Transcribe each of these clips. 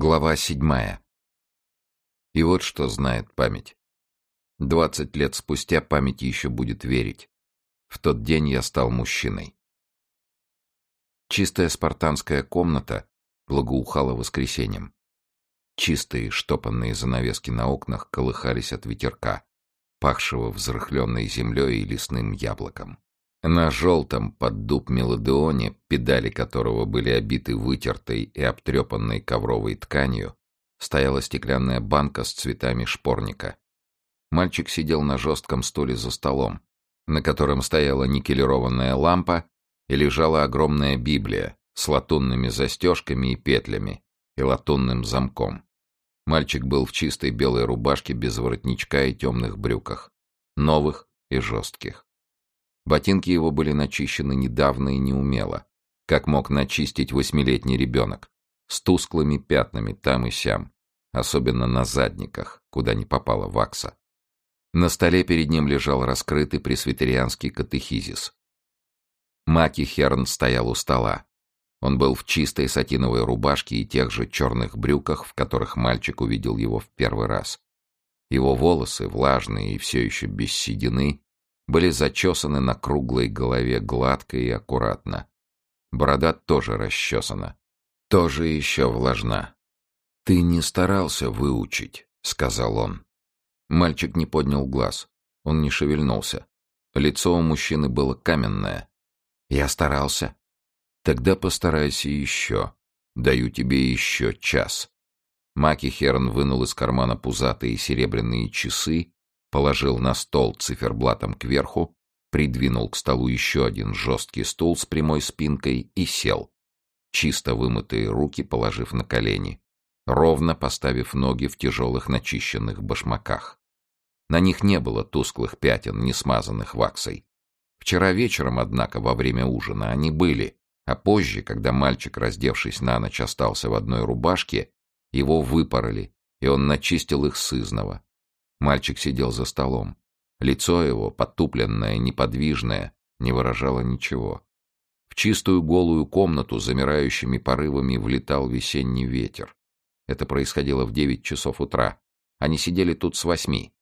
Глава седьмая. И вот что знает память. Двадцать лет спустя память еще будет верить. В тот день я стал мужчиной. Чистая спартанская комната благоухала воскресеньем. Чистые штопанные занавески на окнах колыхались от ветерка, пахшего взрыхленной землей и лесным яблоком. На желтом под дуб мелодеоне, педали которого были обиты вытертой и обтрепанной ковровой тканью, стояла стеклянная банка с цветами шпорника. Мальчик сидел на жестком стуле за столом, на котором стояла никелированная лампа и лежала огромная Библия с латунными застежками и петлями и латунным замком. Мальчик был в чистой белой рубашке без воротничка и темных брюках, новых и жестких. Ботинки его были начищены недавно и неумело, как мог начистить восьмилетний ребенок, с тусклыми пятнами там и сям, особенно на задниках, куда не попала вакса. На столе перед ним лежал раскрытый пресвитерианский катехизис. Маки Херн стоял у стола. Он был в чистой сатиновой рубашке и тех же черных брюках, в которых мальчик увидел его в первый раз. Его волосы, влажные и все еще без седины, были зачесаны на круглой голове гладко и аккуратно. Борода тоже расчесана. Тоже еще влажна. «Ты не старался выучить», — сказал он. Мальчик не поднял глаз. Он не шевельнулся. Лицо у мужчины было каменное. «Я старался». «Тогда постарайся еще. Даю тебе еще час». Маки Херн вынул из кармана пузатые серебряные часы положил на стол циферблатом кверху, придвинул к столу еще один жесткий стул с прямой спинкой и сел, чисто вымытые руки положив на колени, ровно поставив ноги в тяжелых начищенных башмаках. На них не было тусклых пятен, не смазанных ваксой. Вчера вечером, однако, во время ужина они были, а позже, когда мальчик, раздевшись на ночь, остался в одной рубашке, его выпороли, и он начистил их сызново, Мальчик сидел за столом. Лицо его, потупленное, неподвижное, не выражало ничего. В чистую голую комнату замирающими порывами влетал весенний ветер. Это происходило в девять часов утра. Они сидели тут с восьми.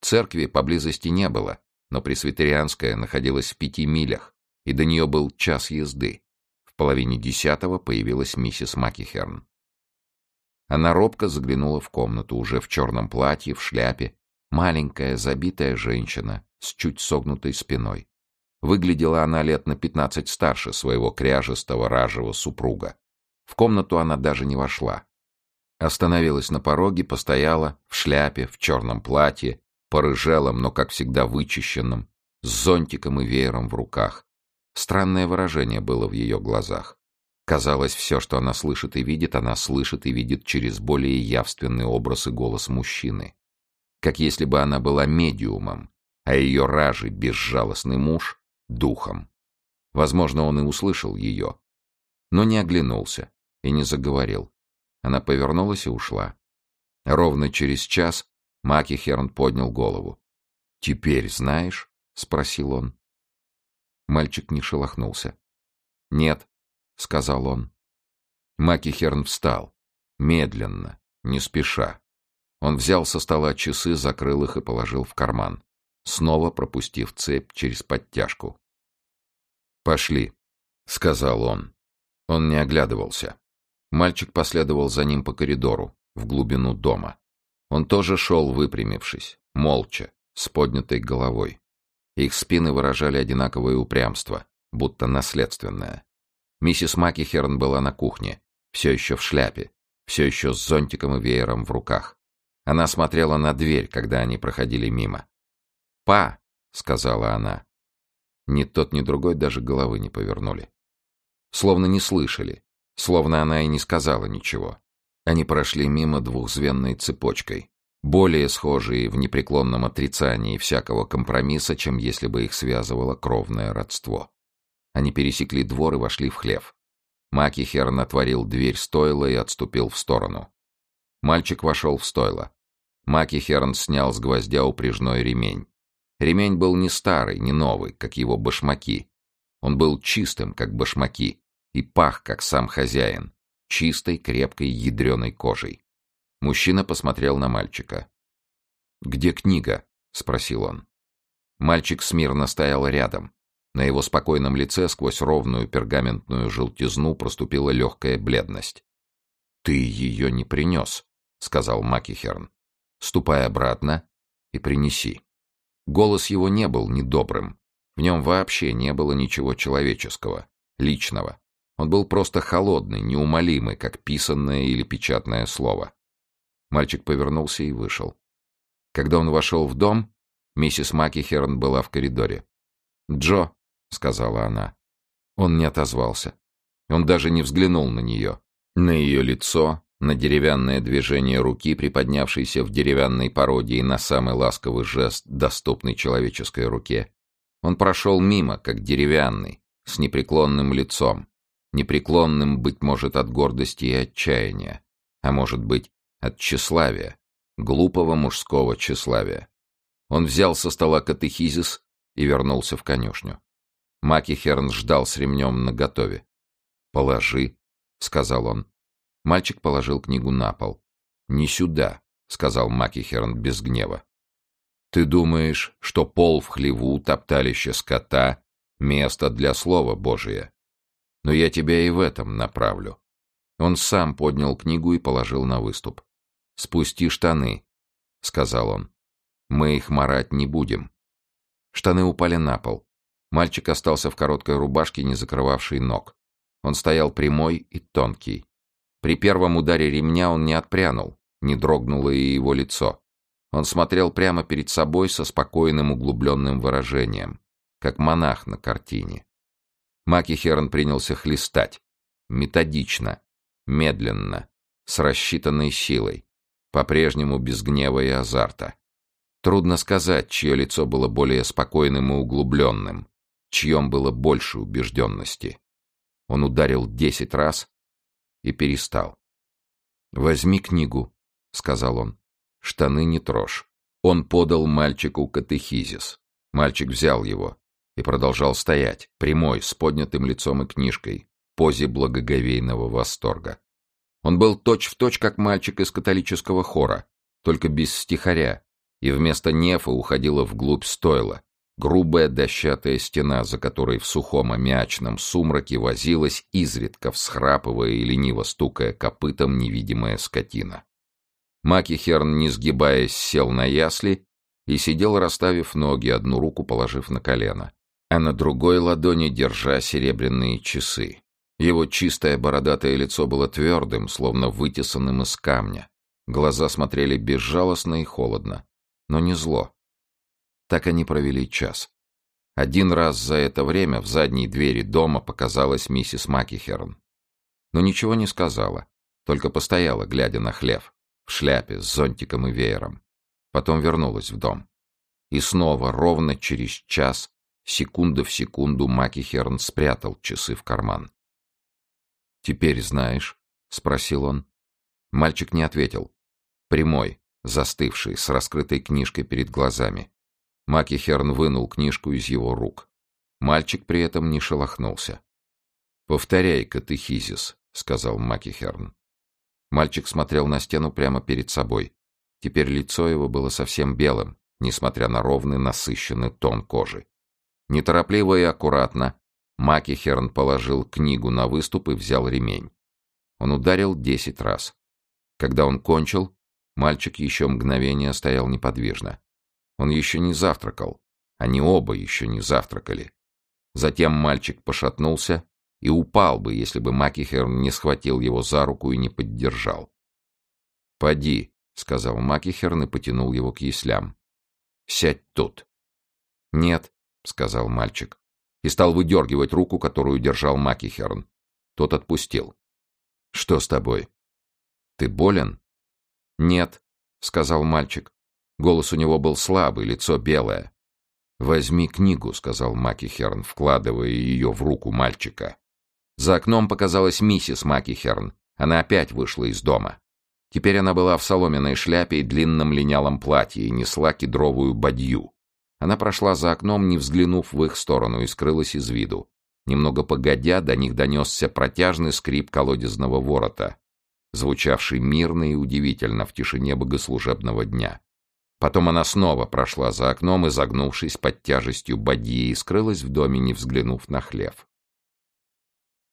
Церкви поблизости не было, но Пресвитерианская находилась в пяти милях, и до нее был час езды. В половине десятого появилась миссис Макихерн. Она робко заглянула в комнату, уже в черном платье, в шляпе. Маленькая, забитая женщина с чуть согнутой спиной. Выглядела она лет на пятнадцать старше своего кряжестого ражего супруга. В комнату она даже не вошла. Остановилась на пороге, постояла, в шляпе, в черном платье, порыжелом, но, как всегда, вычищенном, с зонтиком и веером в руках. Странное выражение было в ее глазах. Казалось, все, что она слышит и видит, она слышит и видит через более явственный образ и голос мужчины. Как если бы она была медиумом, а ее ражий безжалостный муж — духом. Возможно, он и услышал ее, но не оглянулся и не заговорил. Она повернулась и ушла. Ровно через час Маки Херн поднял голову. «Теперь знаешь?» — спросил он. Мальчик не шелохнулся. «Нет», — сказал он. Макихерн встал. Медленно, не спеша. Он взял со стола часы, закрыл их и положил в карман, снова пропустив цепь через подтяжку. «Пошли», — сказал он. Он не оглядывался. Мальчик последовал за ним по коридору, в глубину дома. Он тоже шел, выпрямившись, молча, с поднятой головой. Их спины выражали одинаковое упрямство, будто наследственное. Миссис Макихерн была на кухне, все еще в шляпе, все еще с зонтиком и веером в руках. Она смотрела на дверь, когда они проходили мимо. «Па!» — сказала она. Ни тот, ни другой даже головы не повернули. Словно не слышали, словно она и не сказала ничего. Они прошли мимо двухзвенной цепочкой, более схожие в непреклонном отрицании всякого компромисса, чем если бы их связывало кровное родство. Они пересекли двор и вошли в хлев. Макихерн отворил дверь стойла и отступил в сторону. Мальчик вошел в стойло. Макихерн снял с гвоздя упряжной ремень. Ремень был не старый, не новый, как его башмаки. Он был чистым, как башмаки, и пах, как сам хозяин. чистой, крепкой, ядреной кожей. Мужчина посмотрел на мальчика. «Где книга?» — спросил он. Мальчик смирно стоял рядом. На его спокойном лице сквозь ровную пергаментную желтизну проступила легкая бледность. «Ты ее не принес», — сказал Макихерн. «Ступай обратно и принеси». Голос его не был недобрым. В нем вообще не было ничего человеческого, личного. Он был просто холодный, неумолимый, как писанное или печатное слово. Мальчик повернулся и вышел. Когда он вошел в дом, миссис Макихерн была в коридоре. «Джо», — сказала она. Он не отозвался. Он даже не взглянул на нее. На ее лицо, на деревянное движение руки, приподнявшейся в деревянной пародии на самый ласковый жест, доступный человеческой руке. Он прошел мимо, как деревянный, с непреклонным лицом. Непреклонным, быть может, от гордости и отчаяния. А может быть, от тщеславия. Глупого мужского тщеславия. Он взял со стола катехизис и вернулся в конюшню. Маки Херн ждал с ремнем наготове. «Положи», — сказал он. Мальчик положил книгу на пол. «Не сюда», — сказал Маки Херн без гнева. «Ты думаешь, что пол в хлеву, топталище скота — место для слова Божия? Но я тебя и в этом направлю». Он сам поднял книгу и положил на выступ. «Спусти штаны», — сказал он. «Мы их марать не будем». Штаны упали на пол. Мальчик остался в короткой рубашке, не закрывавшей ног. Он стоял прямой и тонкий. При первом ударе ремня он не отпрянул, не дрогнуло и его лицо. Он смотрел прямо перед собой со спокойным углубленным выражением, как монах на картине. Маки Херн принялся хлестать. Методично, медленно, с рассчитанной силой, по-прежнему без гнева и азарта. Трудно сказать, чье лицо было более спокойным и углубленным, чьем было больше убежденности. Он ударил десять раз и перестал. «Возьми книгу», — сказал он. «Штаны не трожь». Он подал мальчику катехизис. Мальчик взял его и продолжал стоять, прямой, с поднятым лицом и книжкой, в позе благоговейного восторга. Он был точь-в-точь, точь, как мальчик из католического хора, только без стихаря, и вместо нефа уходила вглубь стойла, грубая дощатая стена, за которой в сухом аммиачном сумраке возилась, изредка всхрапывая и лениво стукая копытом невидимая скотина. Макихерн, не сгибаясь, сел на ясли и сидел, расставив ноги, одну руку положив на колено, а на другой ладони держа серебряные часы. Его чистое бородатое лицо было твердым, словно вытесанным из камня. Глаза смотрели безжалостно и холодно но не зло. Так они провели час. Один раз за это время в задней двери дома показалась миссис Макихерн. Но ничего не сказала, только постояла, глядя на хлев, в шляпе, с зонтиком и веером. Потом вернулась в дом. И снова, ровно через час, секунда в секунду, Макихерн спрятал часы в карман. «Теперь знаешь?» — спросил он. Мальчик не ответил. Прямой, застывший, с раскрытой книжкой перед глазами. Макихерн вынул книжку из его рук. Мальчик при этом не шелохнулся. «Повторяй катехизис», — сказал Макихерн. Мальчик смотрел на стену прямо перед собой. Теперь лицо его было совсем белым, несмотря на ровный насыщенный тон кожи. Неторопливо и аккуратно Макихерн положил книгу на выступ и взял ремень. Он ударил десять раз. Когда он кончил, Мальчик еще мгновение стоял неподвижно. Он еще не завтракал. Они оба еще не завтракали. Затем мальчик пошатнулся и упал бы, если бы Макихерн не схватил его за руку и не поддержал. «Поди», — сказал Макихерн и потянул его к яслям. «Сядь тут». «Нет», — сказал мальчик, и стал выдергивать руку, которую держал Макихерн. Тот отпустил. «Что с тобой? Ты болен?» «Нет», — сказал мальчик. Голос у него был слабый, лицо белое. «Возьми книгу», — сказал Макихерн, вкладывая ее в руку мальчика. За окном показалась миссис Макихерн. Она опять вышла из дома. Теперь она была в соломенной шляпе и длинном линялом платье и несла кедровую бадью. Она прошла за окном, не взглянув в их сторону, и скрылась из виду. Немного погодя, до них донесся протяжный скрип колодезного ворота, звучавший мирно и удивительно в тишине богослужебного дня. Потом она снова прошла за окном, изогнувшись под тяжестью бадьи, и скрылась в доме, не взглянув на хлев.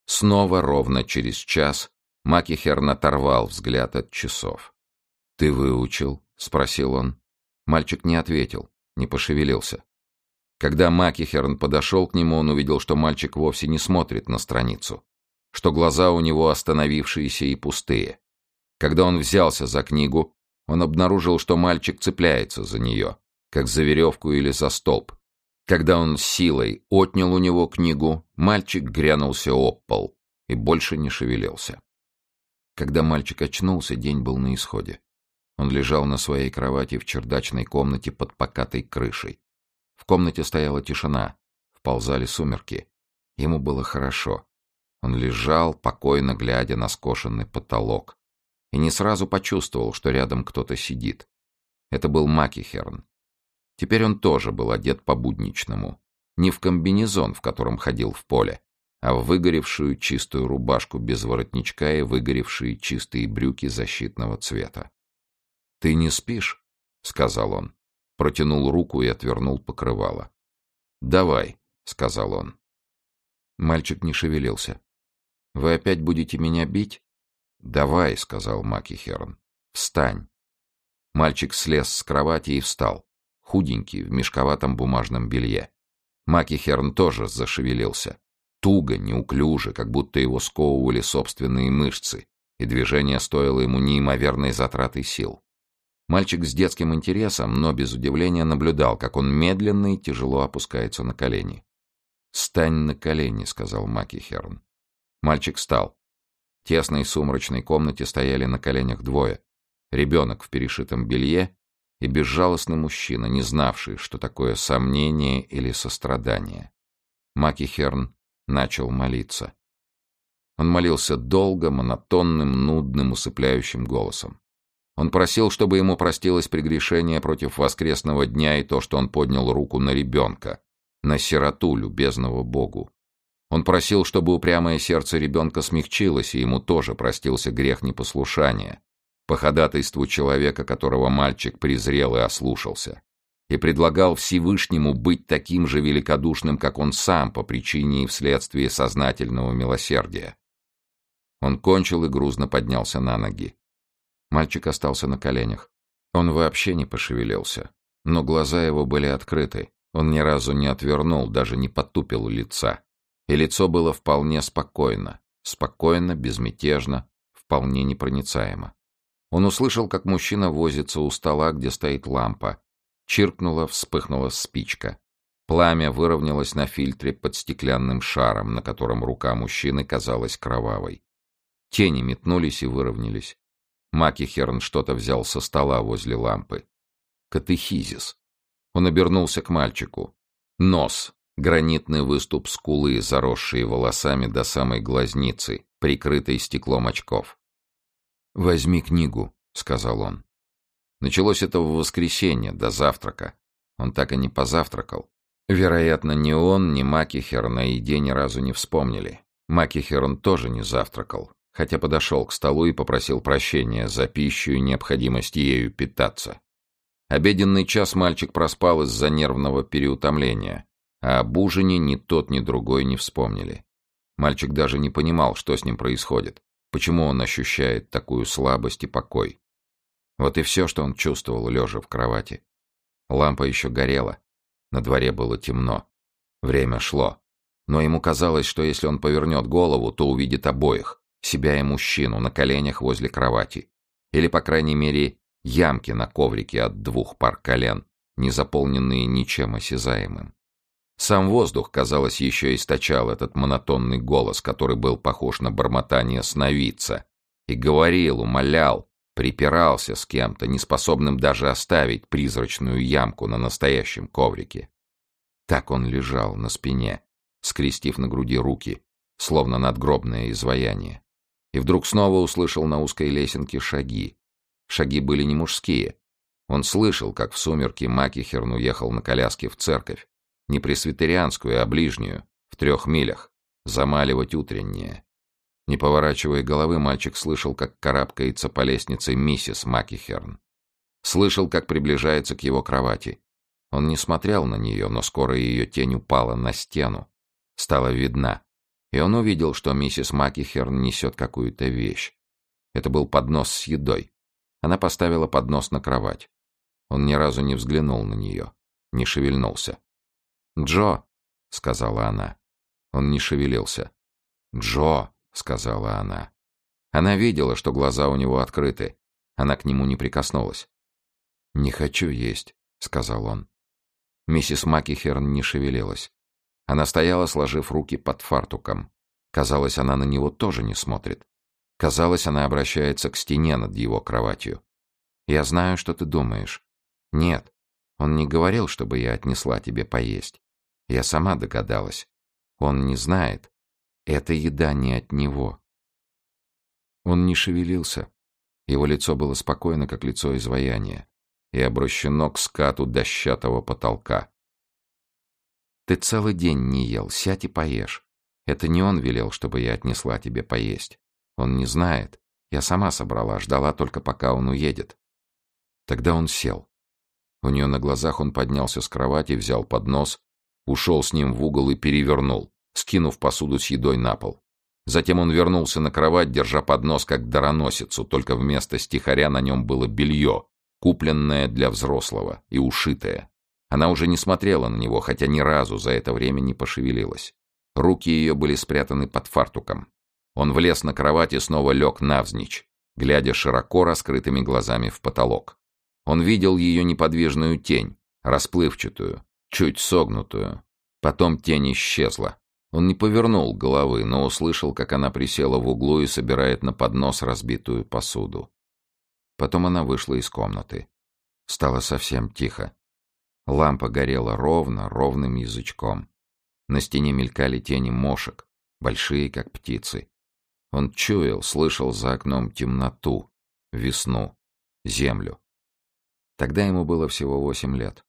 Снова ровно через час Макихерн оторвал взгляд от часов. «Ты выучил?» — спросил он. Мальчик не ответил, не пошевелился. Когда Макихерн подошел к нему, он увидел, что мальчик вовсе не смотрит на страницу, что глаза у него остановившиеся и пустые. Когда он взялся за книгу, он обнаружил, что мальчик цепляется за нее, как за веревку или за столб. Когда он силой отнял у него книгу, мальчик грянулся об пол и больше не шевелился. Когда мальчик очнулся, день был на исходе. Он лежал на своей кровати в чердачной комнате под покатой крышей. В комнате стояла тишина, вползали сумерки. Ему было хорошо. Он лежал, покойно глядя на скошенный потолок, и не сразу почувствовал, что рядом кто-то сидит. Это был Макихерн. Теперь он тоже был одет по-будничному. Не в комбинезон, в котором ходил в поле, а в выгоревшую чистую рубашку без воротничка и выгоревшие чистые брюки защитного цвета. «Ты не спишь?» — сказал он. Протянул руку и отвернул покрывало. «Давай», — сказал он. Мальчик не шевелился. «Вы опять будете меня бить?» «Давай», — сказал Маки Херн. «Встань». Мальчик слез с кровати и встал, худенький, в мешковатом бумажном белье. Маки Херн тоже зашевелился. Туго, неуклюже, как будто его сковывали собственные мышцы, и движение стоило ему неимоверной затраты сил. Мальчик с детским интересом, но без удивления наблюдал, как он медленно и тяжело опускается на колени. «Стань на колени», — сказал Маки Херн. Мальчик встал. Тесной сумрачной комнате стояли на коленях двое. Ребенок в перешитом белье и безжалостный мужчина, не знавший, что такое сомнение или сострадание. Маки Херн начал молиться. Он молился долго, монотонным, нудным, усыпляющим голосом. Он просил, чтобы ему простилось прегрешение против воскресного дня и то, что он поднял руку на ребенка, на сироту, любезного Богу. Он просил, чтобы упрямое сердце ребенка смягчилось, и ему тоже простился грех непослушания, по ходатайству человека, которого мальчик презрел и ослушался, и предлагал Всевышнему быть таким же великодушным, как он сам, по причине и вследствие сознательного милосердия. Он кончил и грузно поднялся на ноги. Мальчик остался на коленях. Он вообще не пошевелился. Но глаза его были открыты. Он ни разу не отвернул, даже не потупил лица. И лицо было вполне спокойно. Спокойно, безмятежно, вполне непроницаемо. Он услышал, как мужчина возится у стола, где стоит лампа. Чиркнула, вспыхнула спичка. Пламя выровнялось на фильтре под стеклянным шаром, на котором рука мужчины казалась кровавой. Тени метнулись и выровнялись. Макихерн что-то взял со стола возле лампы. Катехизис. Он обернулся к мальчику. Нос. Гранитный выступ скулы, заросшие волосами до самой глазницы, прикрытой стеклом очков. «Возьми книгу», — сказал он. Началось это в воскресенье, до завтрака. Он так и не позавтракал. Вероятно, ни он, ни Макихерн о еде ни разу не вспомнили. Макихерн тоже не завтракал хотя подошел к столу и попросил прощения за пищу и необходимость ею питаться. Обеденный час мальчик проспал из-за нервного переутомления, а об ужине ни тот, ни другой не вспомнили. Мальчик даже не понимал, что с ним происходит, почему он ощущает такую слабость и покой. Вот и все, что он чувствовал, лежа в кровати. Лампа еще горела, на дворе было темно. Время шло, но ему казалось, что если он повернет голову, то увидит обоих себя и мужчину на коленях возле кровати. Или, по крайней мере, ямки на коврике от двух пар колен, не заполненные ничем осязаемым. Сам воздух, казалось, еще источал этот монотонный голос, который был похож на бормотание сновидца, и говорил, умолял, припирался с кем-то, неспособным даже оставить призрачную ямку на настоящем коврике. Так он лежал на спине, скрестив на груди руки, словно надгробное изваяние и вдруг снова услышал на узкой лесенке шаги. Шаги были не мужские. Он слышал, как в сумерки Макихерн уехал на коляске в церковь, не пресвитерианскую, а ближнюю, в трех милях, замаливать утреннее. Не поворачивая головы, мальчик слышал, как карабкается по лестнице миссис Макихерн. Слышал, как приближается к его кровати. Он не смотрел на нее, но скоро ее тень упала на стену. Стала видна. И он увидел, что миссис Макихерн несет какую-то вещь. Это был поднос с едой. Она поставила поднос на кровать. Он ни разу не взглянул на нее, не шевельнулся. «Джо!» — сказала она. Он не шевелился. «Джо!» — сказала она. Она видела, что глаза у него открыты. Она к нему не прикоснулась. «Не хочу есть», — сказал он. Миссис Макихерн не шевелилась. Она стояла, сложив руки под фартуком. Казалось, она на него тоже не смотрит. Казалось, она обращается к стене над его кроватью. «Я знаю, что ты думаешь. Нет, он не говорил, чтобы я отнесла тебе поесть. Я сама догадалась. Он не знает. Эта еда не от него. Он не шевелился. Его лицо было спокойно, как лицо изваяния, и обращено к скату дощатого потолка. «Ты целый день не ел, сядь и поешь. Это не он велел, чтобы я отнесла тебе поесть. Он не знает. Я сама собрала, ждала только пока он уедет». Тогда он сел. У нее на глазах он поднялся с кровати, взял поднос, ушел с ним в угол и перевернул скинув посуду с едой на пол. Затем он вернулся на кровать, держа поднос как дароносицу, только вместо стихаря на нем было белье, купленное для взрослого и ушитое. Она уже не смотрела на него, хотя ни разу за это время не пошевелилась. Руки ее были спрятаны под фартуком. Он влез на кровать и снова лег навзничь, глядя широко раскрытыми глазами в потолок. Он видел ее неподвижную тень, расплывчатую, чуть согнутую. Потом тень исчезла. Он не повернул головы, но услышал, как она присела в углу и собирает на поднос разбитую посуду. Потом она вышла из комнаты. Стало совсем тихо. Лампа горела ровно, ровным язычком. На стене мелькали тени мошек, большие, как птицы. Он чуял, слышал за окном темноту, весну, землю. Тогда ему было всего восемь лет.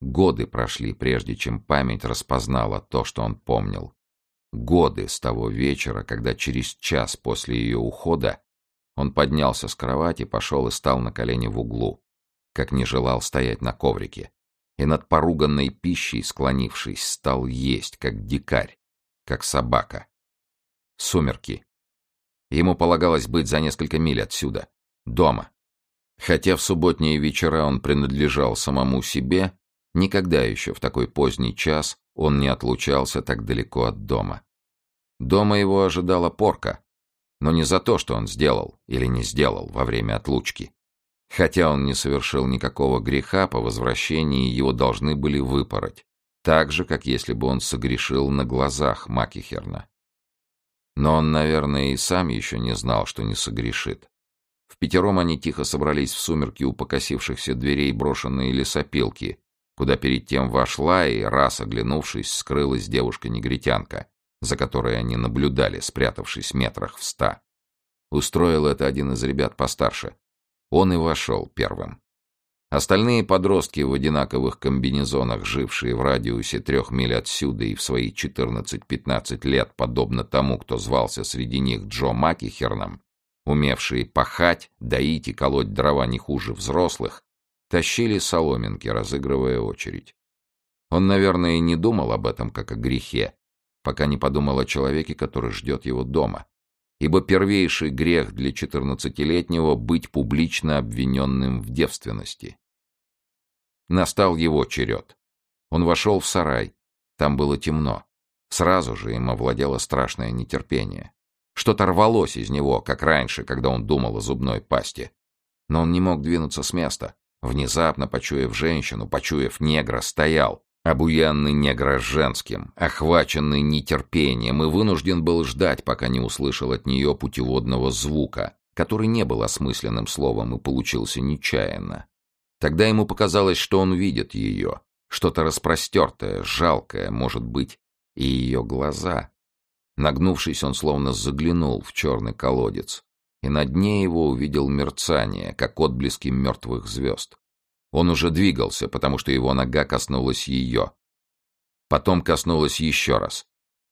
Годы прошли, прежде чем память распознала то, что он помнил. Годы с того вечера, когда через час после ее ухода он поднялся с кровати, пошел и стал на колени в углу, как не желал стоять на коврике, и над поруганной пищей, склонившись, стал есть, как дикарь, как собака. Сумерки. Ему полагалось быть за несколько миль отсюда, дома. Хотя в субботние вечера он принадлежал самому себе, Никогда еще в такой поздний час он не отлучался так далеко от дома. Дома его ожидала порка, но не за то, что он сделал или не сделал во время отлучки. Хотя он не совершил никакого греха, по возвращении его должны были выпороть, так же, как если бы он согрешил на глазах Макихерна. Но он, наверное, и сам еще не знал, что не согрешит. В пятером они тихо собрались в сумерки у покосившихся дверей брошенные лесопилки, куда перед тем вошла и, раз оглянувшись, скрылась девушка-негритянка, за которой они наблюдали, спрятавшись метрах в ста. Устроил это один из ребят постарше. Он и вошел первым. Остальные подростки в одинаковых комбинезонах, жившие в радиусе трех миль отсюда и в свои 14-15 лет, подобно тому, кто звался среди них Джо Макихерном, умевшие пахать, доить и колоть дрова не хуже взрослых, Тащили соломинки, разыгрывая очередь. Он, наверное, и не думал об этом как о грехе, пока не подумал о человеке, который ждет его дома. Ибо первейший грех для четырнадцатилетнего — быть публично обвиненным в девственности. Настал его черед. Он вошел в сарай. Там было темно. Сразу же им овладело страшное нетерпение. Что-то рвалось из него, как раньше, когда он думал о зубной пасте. Но он не мог двинуться с места. Внезапно, почуяв женщину, почуяв негра, стоял, обуянный негра женским, охваченный нетерпением, и вынужден был ждать, пока не услышал от нее путеводного звука, который не был осмысленным словом и получился нечаянно. Тогда ему показалось, что он видит ее, что-то распростертое, жалкое, может быть, и ее глаза. Нагнувшись, он словно заглянул в черный колодец и на дне его увидел мерцание, как отблески мертвых звезд. Он уже двигался, потому что его нога коснулась ее. Потом коснулась еще раз.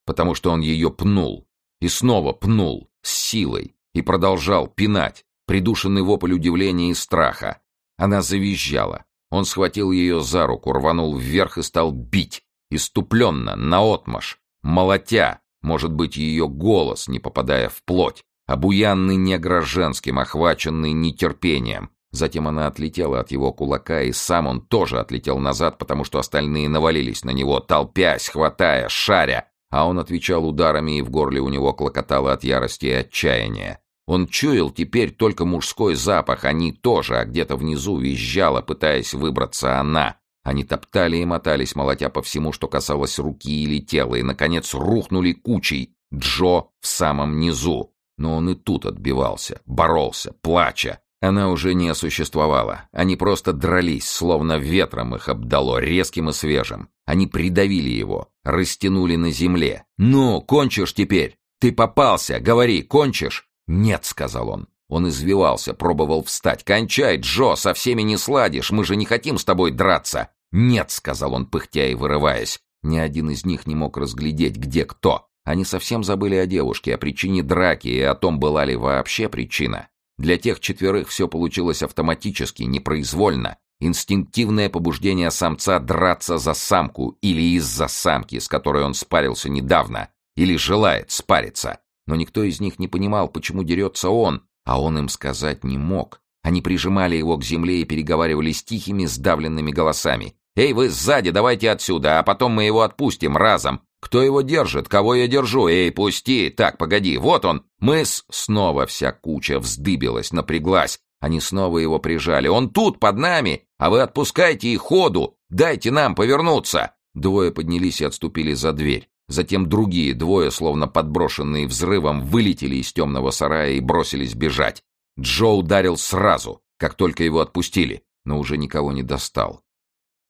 потому что он ее пнул. И снова пнул, с силой, и продолжал пинать, придушенный вопль удивления и страха. Она завизжала. Он схватил ее за руку, рванул вверх и стал бить, иступленно, наотмашь, молотя, может быть, ее голос, не попадая в плоть, обуянный негроженским, охваченный нетерпением. Затем она отлетела от его кулака, и сам он тоже отлетел назад, потому что остальные навалились на него, толпясь, хватая, шаря, а он отвечал ударами, и в горле у него клокотало от ярости и отчаяния. Он чуял теперь только мужской запах, они тоже, а где-то внизу визжала, пытаясь выбраться она. Они топтали и мотались, молотя по всему, что касалось руки или тела, и, наконец, рухнули кучей, Джо в самом низу. Но он и тут отбивался, боролся, плача. Она уже не существовала. Они просто дрались, словно ветром их обдало, резким и свежим. Они придавили его, растянули на земле. «Ну, кончишь теперь! Ты попался! Говори, кончишь!» «Нет», — сказал он. Он извивался, пробовал встать. «Кончай, Джо, со всеми не сладишь, мы же не хотим с тобой драться!» «Нет», — сказал он, пыхтя и вырываясь. Ни один из них не мог разглядеть, где кто. Они совсем забыли о девушке, о причине драки и о том, была ли вообще причина. Для тех четверых все получилось автоматически, непроизвольно. Инстинктивное побуждение самца драться за самку или из-за самки, с которой он спарился недавно, или желает спариться но никто из них не понимал, почему дерется он, а он им сказать не мог. Они прижимали его к земле и переговаривали с тихими, сдавленными голосами. «Эй, вы сзади, давайте отсюда, а потом мы его отпустим разом. Кто его держит? Кого я держу? Эй, пусти! Так, погоди, вот он! Мы с...» Снова вся куча вздыбилась, напряглась. Они снова его прижали. «Он тут, под нами! А вы отпускайте их ходу! Дайте нам повернуться!» Двое поднялись и отступили за дверь. Затем другие двое, словно подброшенные взрывом, вылетели из темного сарая и бросились бежать. Джо ударил сразу, как только его отпустили, но уже никого не достал.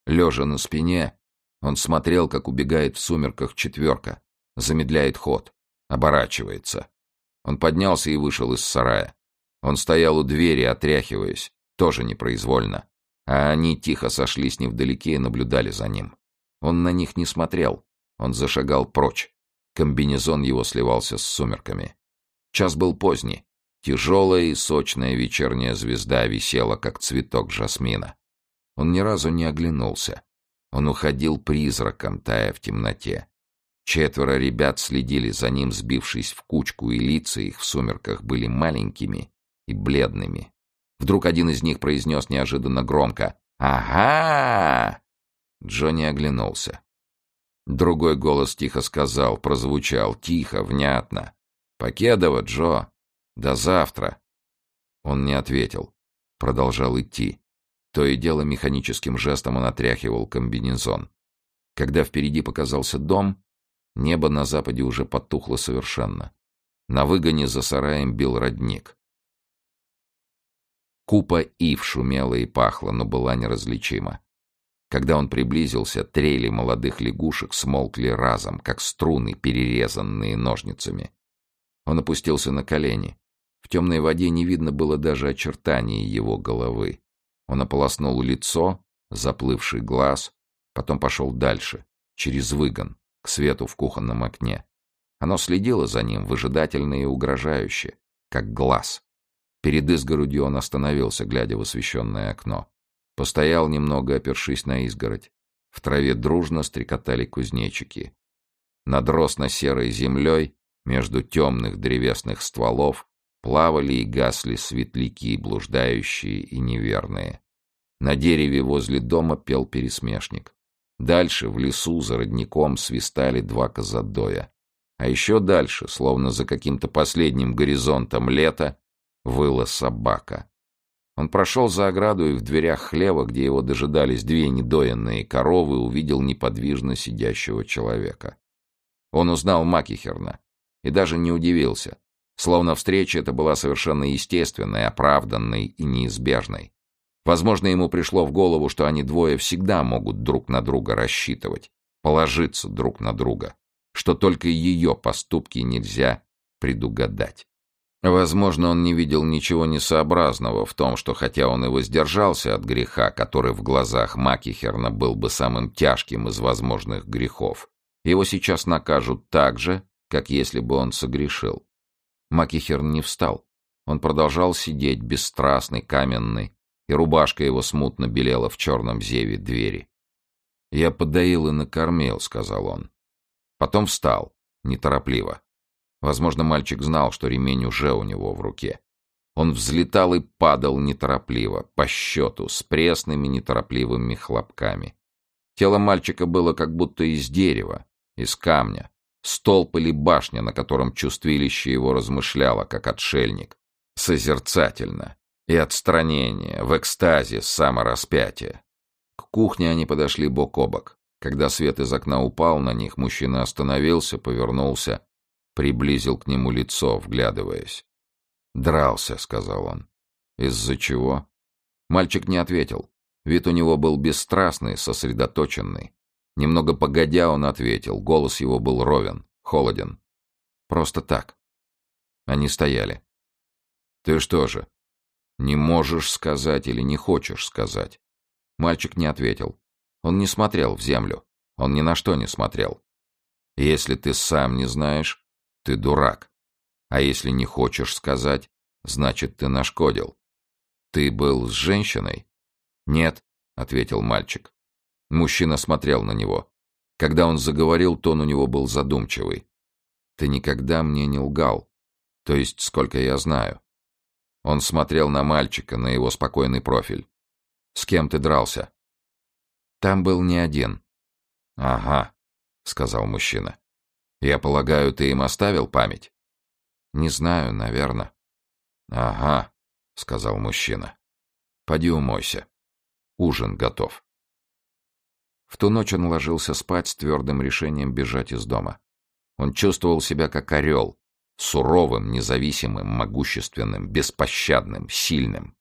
Лежа на спине, он смотрел, как убегает в сумерках четверка, замедляет ход, оборачивается. Он поднялся и вышел из сарая. Он стоял у двери, отряхиваясь, тоже непроизвольно. А они тихо сошлись невдалеке и наблюдали за ним. Он на них не смотрел, он зашагал прочь. Комбинезон его сливался с сумерками. Час был поздний. Тяжелая и сочная вечерняя звезда висела, как цветок жасмина. Он ни разу не оглянулся. Он уходил призраком, тая в темноте. Четверо ребят следили за ним, сбившись в кучку, и лица их в сумерках были маленькими и бледными. Вдруг один из них произнес неожиданно громко «Ага!» Джонни оглянулся. Другой голос тихо сказал, прозвучал, тихо, внятно. «Покедово, Джо! До завтра!» Он не ответил. Продолжал идти. То и дело механическим жестом он отряхивал комбинезон. Когда впереди показался дом, небо на западе уже потухло совершенно. На выгоне за сараем бил родник. Купа ив шумела и пахла, но была неразличима. Когда он приблизился, трели молодых лягушек смолкли разом, как струны, перерезанные ножницами. Он опустился на колени. В темной воде не видно было даже очертаний его головы. Он ополоснул лицо, заплывший глаз, потом пошел дальше, через выгон, к свету в кухонном окне. Оно следило за ним, выжидательно и угрожающе, как глаз. Перед изгородью он остановился, глядя в освещенное окно. Постоял немного, опершись на изгородь. В траве дружно стрекотали кузнечики. Над росно-серой землей, между темных древесных стволов, плавали и гасли светляки, блуждающие и неверные. На дереве возле дома пел пересмешник. Дальше, в лесу, за родником, свистали два козадоя. А еще дальше, словно за каким-то последним горизонтом лета, выла собака. Он прошел за ограду и в дверях хлева, где его дожидались две недоенные коровы, увидел неподвижно сидящего человека. Он узнал Макихерна и даже не удивился, словно встреча эта была совершенно естественной, оправданной и неизбежной. Возможно, ему пришло в голову, что они двое всегда могут друг на друга рассчитывать, положиться друг на друга, что только ее поступки нельзя предугадать. Возможно, он не видел ничего несообразного в том, что хотя он и воздержался от греха, который в глазах Макихерна был бы самым тяжким из возможных грехов, Его сейчас накажут так же, как если бы он согрешил. Макихерн не встал. Он продолжал сидеть, бесстрастный, каменный, и рубашка его смутно белела в черном зеве двери. «Я подоил и накормил», — сказал он. Потом встал, неторопливо. Возможно, мальчик знал, что ремень уже у него в руке. Он взлетал и падал неторопливо, по счету, с пресными неторопливыми хлопками. Тело мальчика было как будто из дерева, из камня. Столб или башня, на котором чувствилище его размышляло, как отшельник. Созерцательно. И отстранение, в экстазе самораспятия. К кухне они подошли бок о бок. Когда свет из окна упал на них, мужчина остановился, повернулся, приблизил к нему лицо, вглядываясь. «Дрался», — сказал он. «Из-за чего?» Мальчик не ответил. Вид у него был бесстрастный, сосредоточенный. Немного погодя он ответил. Голос его был ровен, холоден. «Просто так». Они стояли. «Ты что же, не можешь сказать или не хочешь сказать?» Мальчик не ответил. Он не смотрел в землю. Он ни на что не смотрел. Если ты сам не знаешь, ты дурак. А если не хочешь сказать, значит, ты нашкодил. Ты был с женщиной? Нет, ответил мальчик. Мужчина смотрел на него. Когда он заговорил, тон у него был задумчивый. Ты никогда мне не лгал. То есть, сколько я знаю. Он смотрел на мальчика, на его спокойный профиль. С кем ты дрался? Там был не один. Ага, сказал мужчина. Я полагаю, ты им оставил память? Не знаю, наверное. Ага, сказал мужчина. Поди умойся. Ужин готов. В ту ночь он ложился спать с твердым решением бежать из дома. Он чувствовал себя как орел, суровым, независимым, могущественным, беспощадным, сильным.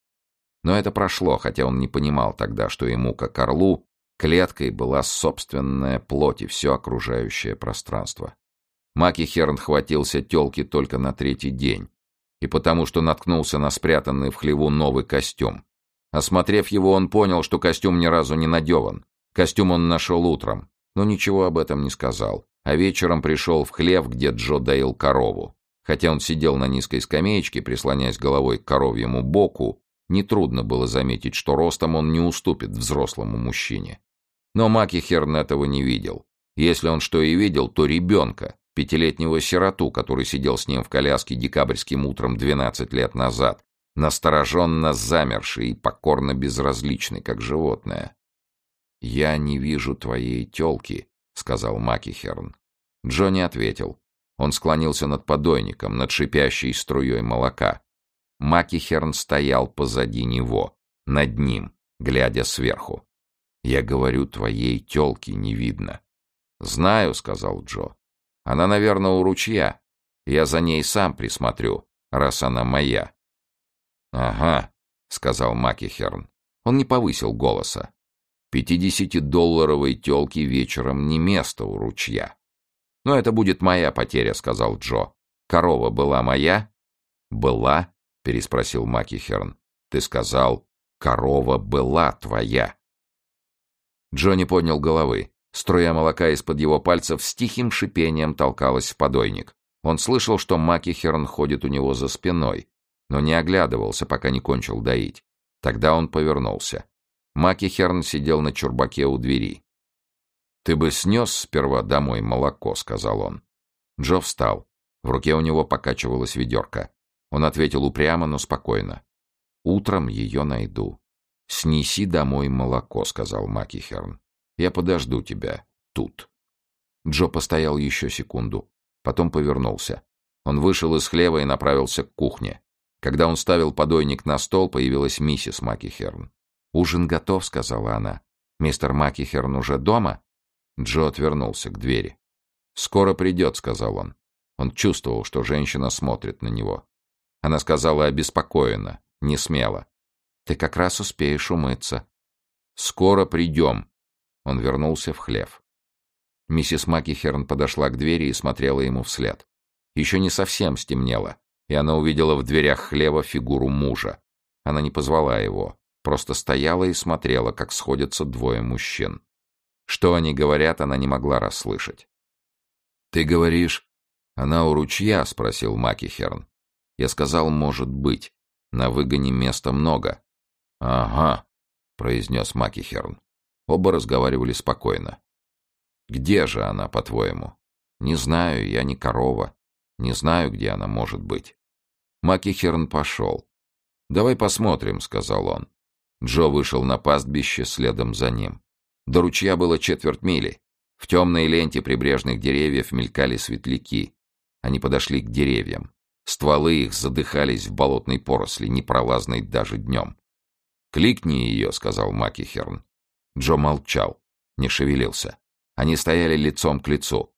Но это прошло, хотя он не понимал тогда, что ему, как орлу, клеткой была собственная плоть и все окружающее пространство. Маки Херн хватился тёлки только на третий день, и потому что наткнулся на спрятанный в хлеву новый костюм. Осмотрев его, он понял, что костюм ни разу не надеван. Костюм он нашел утром, но ничего об этом не сказал, а вечером пришел в хлев, где Джо доил корову. Хотя он сидел на низкой скамеечке, прислоняясь головой к коровьему боку, нетрудно было заметить, что ростом он не уступит взрослому мужчине. Но Маки Херн этого не видел. Если он что и видел, то ребенка, пятилетнего сироту, который сидел с ним в коляске декабрьским утром 12 лет назад, настороженно замерший и покорно безразличный, как животное. «Я не вижу твоей тёлки», — сказал Макихерн. Джонни ответил. Он склонился над подойником, над шипящей струей молока. Макихерн стоял позади него, над ним, глядя сверху. «Я говорю, твоей тёлки не видно». «Знаю», — сказал Джо. Она, наверное, у ручья. Я за ней сам присмотрю, раз она моя. — Ага, — сказал Макихерн. Он не повысил голоса. «Пятидесятидолларовой тёлке вечером не место у ручья». «Но это будет моя потеря», — сказал Джо. «Корова была моя?» «Была?» — переспросил Макихерн. «Ты сказал, корова была твоя». Джо не поднял головы. Струя молока из-под его пальцев с тихим шипением толкалась в подойник. Он слышал, что Макихерн ходит у него за спиной, но не оглядывался, пока не кончил доить. Тогда он повернулся. Макихерн сидел на чурбаке у двери. «Ты бы снес сперва домой молоко», — сказал он. Джо встал. В руке у него покачивалась ведерко. Он ответил упрямо, но спокойно. «Утром ее найду». «Снеси домой молоко», — сказал Макихерн. Я подожду тебя тут. Джо постоял еще секунду, потом повернулся. Он вышел из хлева и направился к кухне. Когда он ставил подойник на стол, появилась миссис Макихерн. «Ужин готов», — сказала она. «Мистер Макихерн уже дома?» Джо отвернулся к двери. «Скоро придет», — сказал он. Он чувствовал, что женщина смотрит на него. Она сказала обеспокоенно, не смело. «Ты как раз успеешь умыться». «Скоро придем», он вернулся в хлев. Миссис Макихерн подошла к двери и смотрела ему вслед. Еще не совсем стемнело, и она увидела в дверях хлева фигуру мужа. Она не позвала его, просто стояла и смотрела, как сходятся двое мужчин. Что они говорят, она не могла расслышать. «Ты говоришь, она у ручья?» — спросил Макихерн. Я сказал, может быть. На выгоне места много. «Ага», — произнес Макихерн. Оба разговаривали спокойно. «Где же она, по-твоему?» «Не знаю, я не корова. Не знаю, где она может быть». Макихерн пошел. «Давай посмотрим», — сказал он. Джо вышел на пастбище следом за ним. До ручья было четверть мили. В темной ленте прибрежных деревьев мелькали светляки. Они подошли к деревьям. Стволы их задыхались в болотной поросли, непролазной даже днем. «Кликни ее», — сказал Макихерн. Джо молчал, не шевелился. Они стояли лицом к лицу.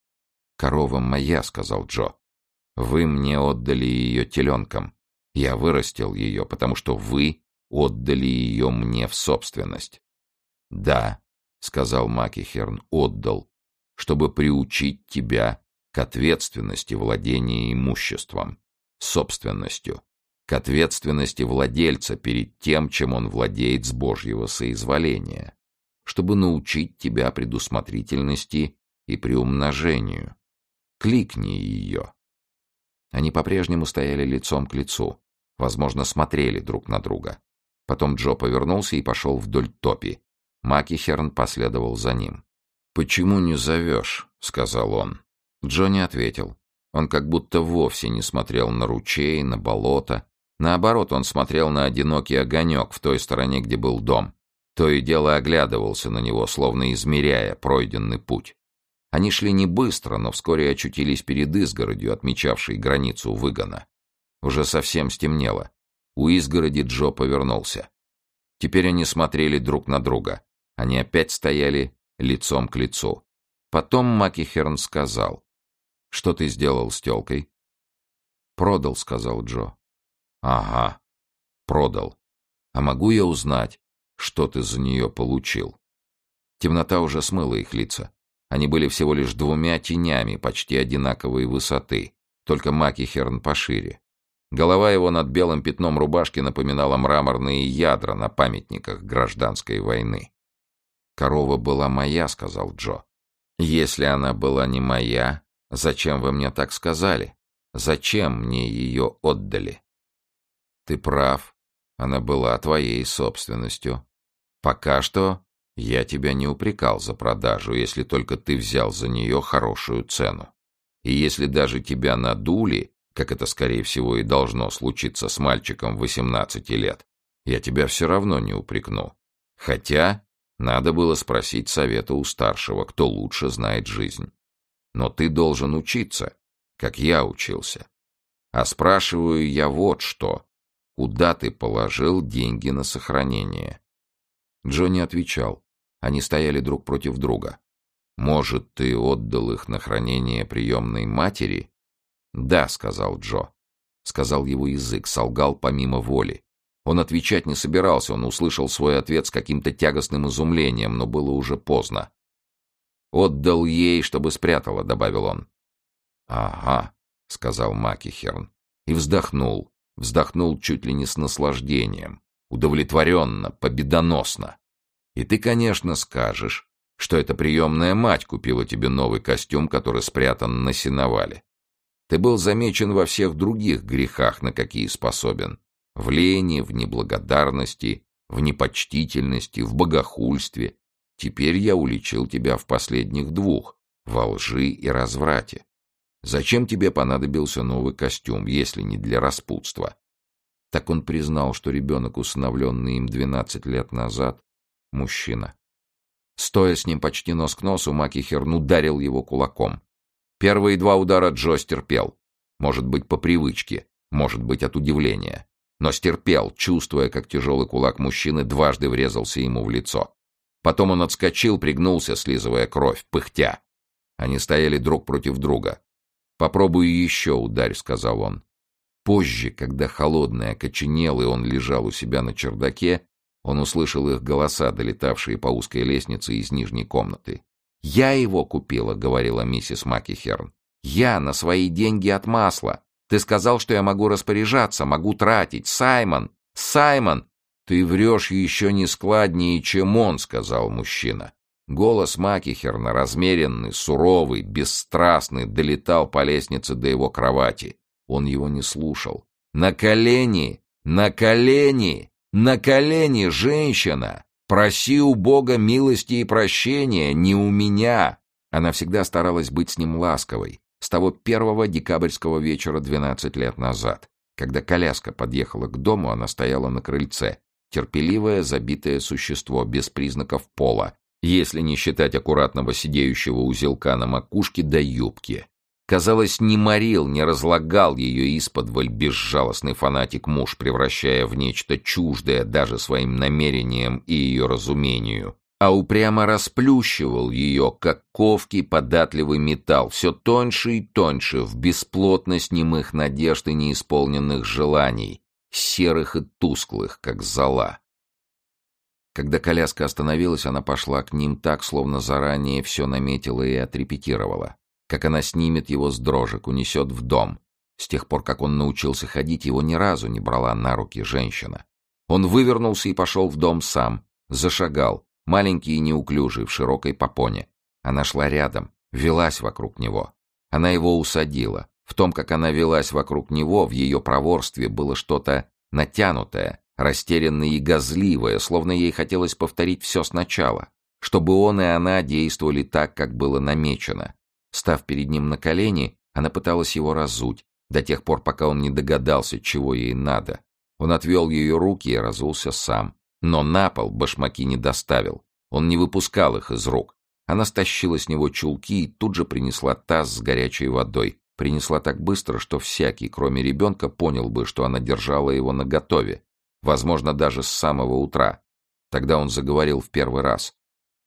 «Корова моя», — сказал Джо. «Вы мне отдали ее теленком. Я вырастил ее, потому что вы отдали ее мне в собственность». «Да», — сказал Макихерн, — «отдал, чтобы приучить тебя к ответственности владения имуществом, собственностью, к ответственности владельца перед тем, чем он владеет с Божьего соизволения, чтобы научить тебя предусмотрительности и приумножению. Кликни ее». Они по-прежнему стояли лицом к лицу, возможно, смотрели друг на друга. Потом Джо повернулся и пошел вдоль топи, Макихерн последовал за ним. «Почему не зовешь?» — сказал он. Джо не ответил. Он как будто вовсе не смотрел на ручей, на болото. Наоборот, он смотрел на одинокий огонек в той стороне, где был дом. То и дело оглядывался на него, словно измеряя пройденный путь. Они шли не быстро, но вскоре очутились перед изгородью, отмечавшей границу выгона. Уже совсем стемнело. У изгороди Джо повернулся. Теперь они смотрели друг на друга. Они опять стояли лицом к лицу. Потом Макихерн сказал. «Что ты сделал с тёлкой?» «Продал», — сказал Джо. «Ага, продал. А могу я узнать, что ты за нее получил?» Темнота уже смыла их лица. Они были всего лишь двумя тенями почти одинаковой высоты, только Макихерн пошире. Голова его над белым пятном рубашки напоминала мраморные ядра на памятниках гражданской войны. «Корова была моя», — сказал Джо. «Если она была не моя, зачем вы мне так сказали? Зачем мне ее отдали?» «Ты прав. Она была твоей собственностью. Пока что я тебя не упрекал за продажу, если только ты взял за нее хорошую цену. И если даже тебя надули, как это, скорее всего, и должно случиться с мальчиком 18 лет, я тебя все равно не упрекну. Хотя надо было спросить совета у старшего, кто лучше знает жизнь. Но ты должен учиться, как я учился. А спрашиваю я вот что. Куда ты положил деньги на сохранение? Джонни отвечал. Они стояли друг против друга. Может, ты отдал их на хранение приемной матери? Да, сказал Джо. Сказал его язык, солгал помимо воли. Он отвечать не собирался, он услышал свой ответ с каким-то тягостным изумлением, но было уже поздно. «Отдал ей, чтобы спрятала», — добавил он. «Ага», — сказал Макихерн. И вздохнул, вздохнул чуть ли не с наслаждением, удовлетворенно, победоносно. «И ты, конечно, скажешь, что эта приемная мать купила тебе новый костюм, который спрятан на сеновале. Ты был замечен во всех других грехах, на какие способен. В лени, в неблагодарности, в непочтительности, в богохульстве. Теперь я уличил тебя в последних двух — во лжи и разврате. Зачем тебе понадобился новый костюм, если не для распутства? Так он признал, что ребенок, усыновленный им двенадцать лет назад, — мужчина. Стоя с ним почти нос к носу, Макихерн ударил его кулаком. Первые два удара Джо стерпел. Может быть, по привычке, может быть, от удивления но стерпел, чувствуя, как тяжелый кулак мужчины дважды врезался ему в лицо. Потом он отскочил, пригнулся, слизывая кровь, пыхтя. Они стояли друг против друга. «Попробуй еще ударь», — сказал он. Позже, когда холодный и он лежал у себя на чердаке, он услышал их голоса, долетавшие по узкой лестнице из нижней комнаты. «Я его купила», — говорила миссис Макихерн. «Я на свои деньги от масла. Ты сказал, что я могу распоряжаться, могу тратить. Саймон! Саймон!» «Ты врешь еще не складнее, чем он», — сказал мужчина. Голос Макихерна, размеренный, суровый, бесстрастный, долетал по лестнице до его кровати. Он его не слушал. «На колени! На колени! На колени, женщина! Проси у Бога милости и прощения, не у меня!» Она всегда старалась быть с ним ласковой, с того первого декабрьского вечера двенадцать лет назад. Когда коляска подъехала к дому, она стояла на крыльце, терпеливое, забитое существо, без признаков пола, если не считать аккуратного сидеющего узелка на макушке до юбки. Казалось, не морил, не разлагал ее исподволь безжалостный фанатик-муж, превращая в нечто чуждое даже своим намерениям и ее разумению, а упрямо расплющивал ее, как ковкий податливый металл, все тоньше и тоньше, в бесплотность немых надежд и неисполненных желаний, серых и тусклых, как зола. Когда коляска остановилась, она пошла к ним так, словно заранее все наметила и отрепетировала. Как она снимет его с дрожек, унесет в дом. С тех пор, как он научился ходить, его ни разу не брала на руки женщина. Он вывернулся и пошел в дом сам. Зашагал, маленький и неуклюжий, в широкой попоне. Она шла рядом, велась вокруг него. Она его усадила. В том, как она велась вокруг него, в ее проворстве было что-то натянутое, растерянное и газливое, словно ей хотелось повторить все сначала, чтобы он и она действовали так, как было намечено. Став перед ним на колени, она пыталась его разуть, до тех пор, пока он не догадался, чего ей надо. Он отвел ее руки и разулся сам. Но на пол башмаки не доставил. Он не выпускал их из рук. Она стащила с него чулки и тут же принесла таз с горячей водой. Принесла так быстро, что всякий, кроме ребенка, понял бы, что она держала его наготове возможно, даже с самого утра. Тогда он заговорил в первый раз.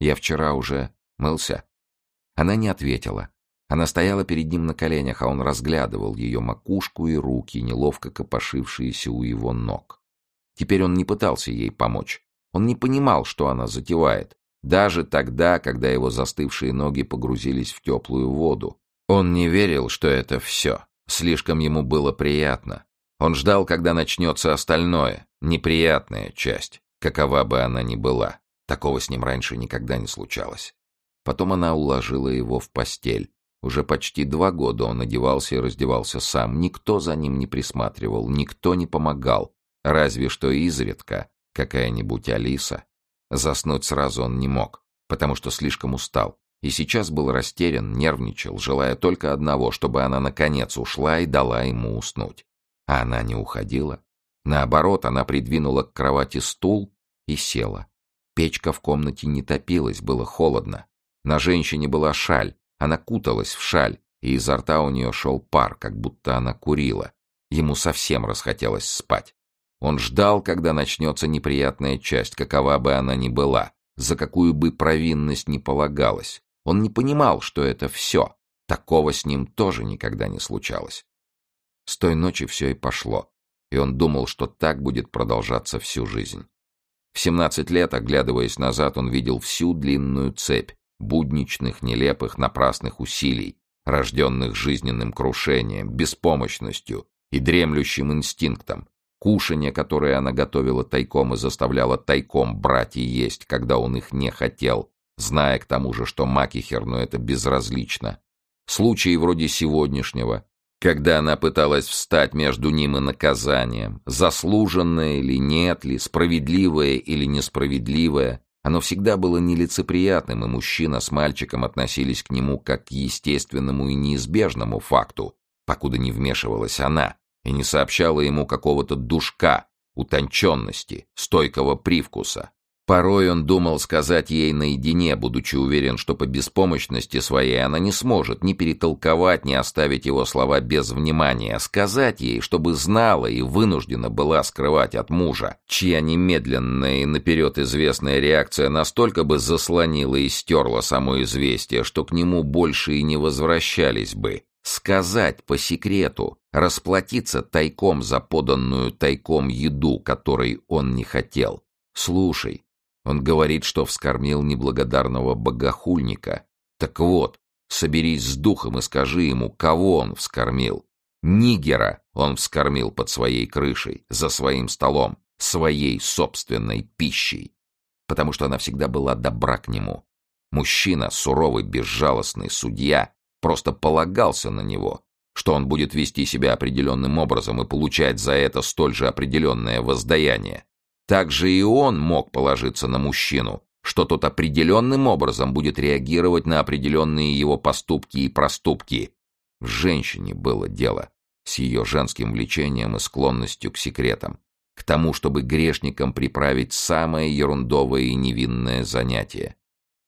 «Я вчера уже мылся». Она не ответила. Она стояла перед ним на коленях, а он разглядывал ее макушку и руки, неловко копошившиеся у его ног. Теперь он не пытался ей помочь. Он не понимал, что она затевает. Даже тогда, когда его застывшие ноги погрузились в теплую воду. Он не верил, что это все. Слишком ему было приятно. Он ждал, когда начнется остальное, неприятная часть, какова бы она ни была. Такого с ним раньше никогда не случалось. Потом она уложила его в постель. Уже почти два года он одевался и раздевался сам. Никто за ним не присматривал, никто не помогал. Разве что изредка какая-нибудь Алиса. Заснуть сразу он не мог, потому что слишком устал. И сейчас был растерян, нервничал, желая только одного, чтобы она наконец ушла и дала ему уснуть. А она не уходила. Наоборот, она придвинула к кровати стул и села. Печка в комнате не топилась, было холодно. На женщине была шаль, она куталась в шаль, и изо рта у нее шел пар, как будто она курила. Ему совсем расхотелось спать. Он ждал, когда начнется неприятная часть, какова бы она ни была, за какую бы провинность ни полагалась. Он не понимал, что это все. Такого с ним тоже никогда не случалось. С той ночи все и пошло, и он думал, что так будет продолжаться всю жизнь. В 17 лет, оглядываясь назад, он видел всю длинную цепь будничных, нелепых, напрасных усилий, рожденных жизненным крушением, беспомощностью и дремлющим инстинктом, кушанье, которое она готовила тайком и заставляла тайком брать и есть, когда он их не хотел, зная к тому же, что Макихерну это безразлично. Случаи вроде сегодняшнего, когда она пыталась встать между ним и наказанием, заслуженное или нет ли, справедливое или несправедливое, оно всегда было нелицеприятным, и мужчина с мальчиком относились к нему как к естественному и неизбежному факту, покуда не вмешивалась она и не сообщала ему какого-то душка, утонченности, стойкого привкуса. Порой он думал сказать ей наедине, будучи уверен, что по беспомощности своей она не сможет ни перетолковать, ни оставить его слова без внимания, сказать ей, чтобы знала и вынуждена была скрывать от мужа, чья немедленная и наперед известная реакция настолько бы заслонила и стерла само известие, что к нему больше и не возвращались бы. Сказать по секрету, расплатиться тайком за поданную тайком еду, которой он не хотел. «Слушай, он говорит, что вскормил неблагодарного богохульника. Так вот, соберись с духом и скажи ему, кого он вскормил. Нигера он вскормил под своей крышей, за своим столом, своей собственной пищей. Потому что она всегда была добра к нему. Мужчина, суровый, безжалостный судья, просто полагался на него, что он будет вести себя определенным образом и получать за это столь же определенное воздаяние. Также и он мог положиться на мужчину, что тот определенным образом будет реагировать на определенные его поступки и проступки. В женщине было дело, с ее женским влечением и склонностью к секретам, к тому, чтобы грешникам приправить самое ерундовое и невинное занятие.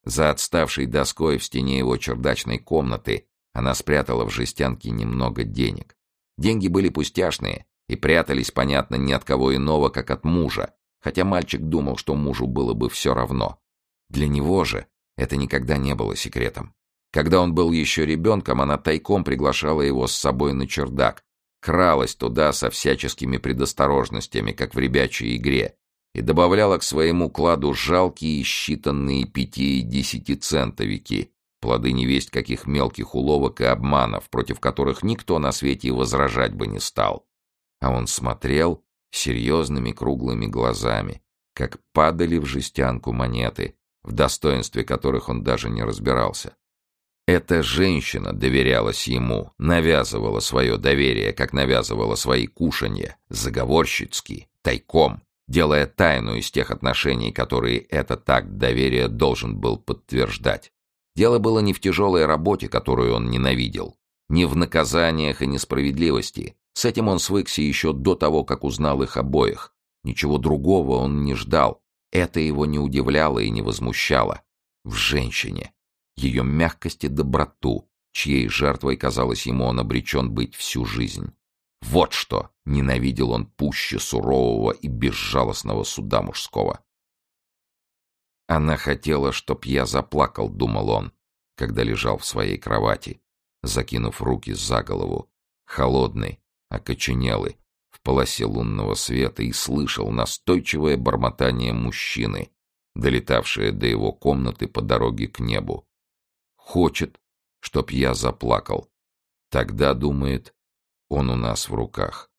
За отставшей доской в стене его чердачной комнаты она спрятала в жестянке немного денег. Деньги были пустяшные и прятались, понятно, ни от кого иного, как от мужа, хотя мальчик думал, что мужу было бы все равно. Для него же это никогда не было секретом. Когда он был еще ребенком, она тайком приглашала его с собой на чердак, кралась туда со всяческими предосторожностями, как в ребячей игре, и добавляла к своему кладу жалкие считанные пяти- и десятицентовики, плоды невесть каких мелких уловок и обманов, против которых никто на свете возражать бы не стал. А он смотрел серьезными круглыми глазами, как падали в жестянку монеты, в достоинстве которых он даже не разбирался. Эта женщина доверялась ему, навязывала свое доверие, как навязывала свои кушанья, заговорщицки, тайком, делая тайну из тех отношений, которые этот акт доверия должен был подтверждать. Дело было не в тяжелой работе, которую он ненавидел, не в наказаниях и несправедливости. С этим он свыкся еще до того, как узнал их обоих. Ничего другого он не ждал. Это его не удивляло и не возмущало. В женщине. Ее мягкость и доброту, чьей жертвой, казалось ему, он обречен быть всю жизнь. Вот что ненавидел он пуще сурового и безжалостного суда мужского. Она хотела, чтоб я заплакал, думал он, когда лежал в своей кровати, закинув руки за голову, холодный, окоченелый, в полосе лунного света и слышал настойчивое бормотание мужчины, долетавшее до его комнаты по дороге к небу. Хочет, чтоб я заплакал. Тогда, думает, он у нас в руках.